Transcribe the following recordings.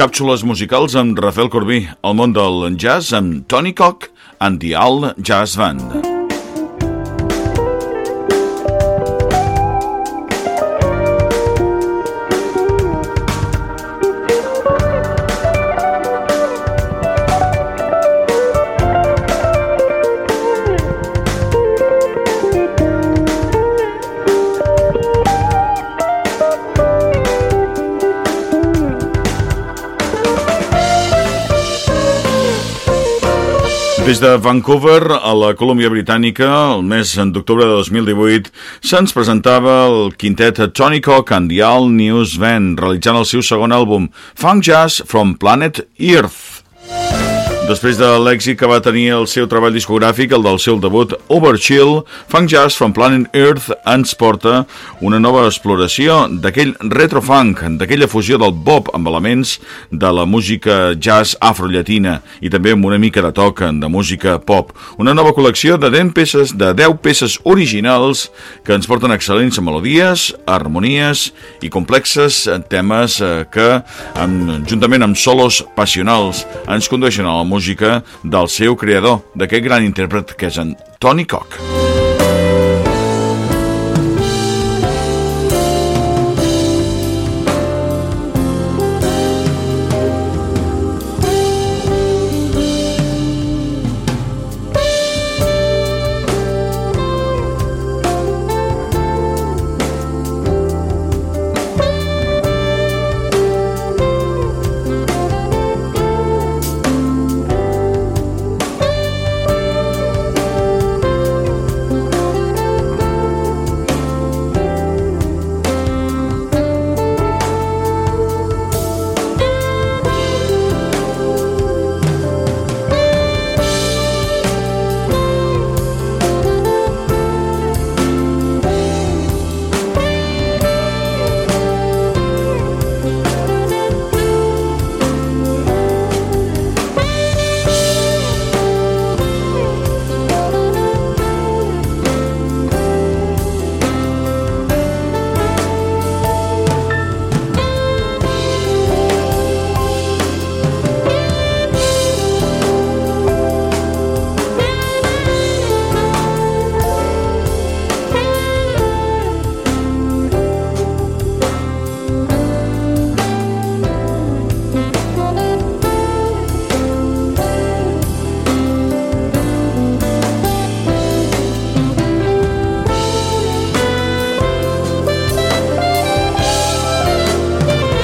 Càpsules musicals amb Rafael Corbí, el món del jazz amb Tony Cock and the All Jazz Band. Des de Vancouver, a la Colòmbia Britànica, el mes d'octubre de 2018, se'ns presentava el quintet Tony Cock and the All News Band, realitzant el seu segon àlbum, Funk Jazz from Planet Earth. Després de l'èxit que va tenir el seu treball discogràfic, el del seu debut Overchill, Funk Jazz from Planet Earth ens porta una nova exploració d'aquell retrofunk, d'aquella fusió del bop amb elements de la música jazz afrollatina i també amb una mica de toc de música pop. Una nova col·lecció de 10 peces, de 10 peces originals que ens porten excel·lents melodies, harmonies i complexes temes eh, que, amb, juntament amb solos passionals, ens condueixen a la música música del seu creador, d'aquest gran intèrpret que és en Tony Cock.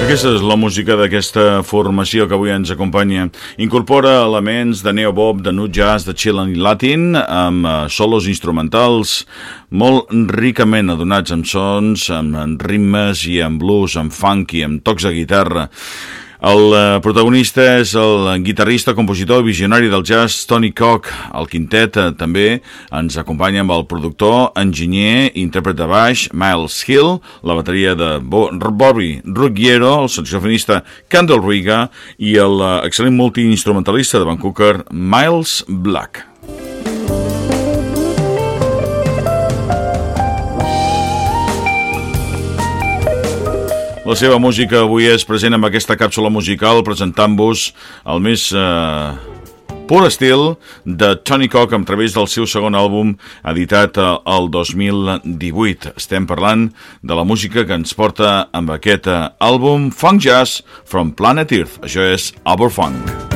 Aquesta és la música d'aquesta formació que avui ens acompanya. Incorpora elements de neobob, de nu jazz, de chill i latin, amb eh, solos instrumentals molt ricament adonats amb sons, amb ritmes i amb blues, amb funk i amb tocs de guitarra. El eh, protagonista és el guitarrista, compositor i visionari del jazz Tony Cock. El quintet eh, també ens acompanya amb el productor, enginyer i intèrpret de baix Miles Hill, la bateria de Bo Bobby Ruggiero, el saxofonista Kendall Riga i el eh, multiinstrumentalista de Vancouver Miles Black. La seva música avui és present amb aquesta càpsula musical presentant-vos el més eh, pur estil de Tony Cock a través del seu segon àlbum editat eh, el 2018. Estem parlant de la música que ens porta amb aquest eh, àlbum Funk Jazz from Planet Earth. Això és Aberfunk. Funk.